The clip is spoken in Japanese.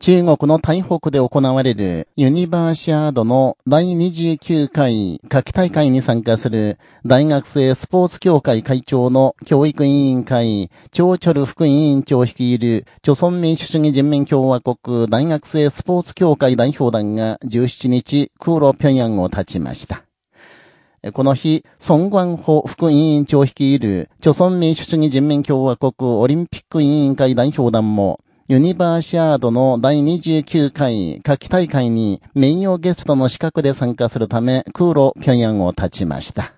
中国の台北で行われるユニバーシアードの第29回夏季大会に参加する大学生スポーツ協会会長の教育委員会、長チョル副委員長率いる、朝鮮民主主義人民共和国大学生スポーツ協会代表団が17日、空路平壌を立ちました。この日、孫元法副委員長率いる、朝鮮民主主義人民共和国オリンピック委員会代表団も、ユニバーシアードの第29回夏季大会に名誉ゲストの資格で参加するため空路平壌を立ちました。